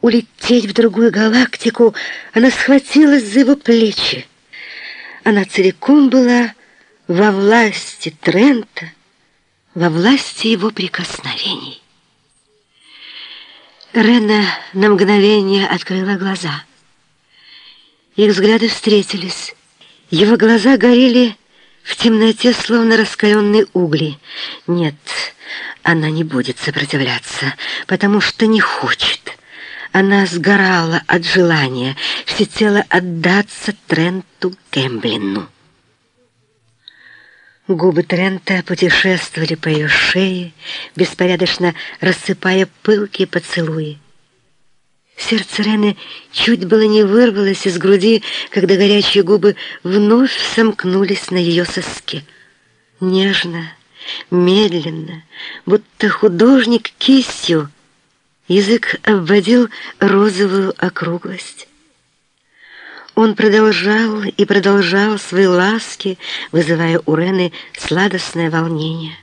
улететь в другую галактику, она схватилась за его плечи. Она целиком была во власти Трента, во власти его прикосновений. Рена на мгновение открыла глаза. Их взгляды встретились. Его глаза горели в темноте, словно раскаленные угли. Нет, она не будет сопротивляться, потому что не хочет. Она сгорала от желания всецело отдаться Тренту Кемблину. Губы Трента путешествовали по ее шее, беспорядочно рассыпая пылкие поцелуи. Сердце Рены чуть было не вырвалось из груди, когда горячие губы вновь сомкнулись на ее соске. Нежно, медленно, будто художник кистью, язык обводил розовую округлость. Он продолжал и продолжал свои ласки, вызывая у Рены сладостное волнение.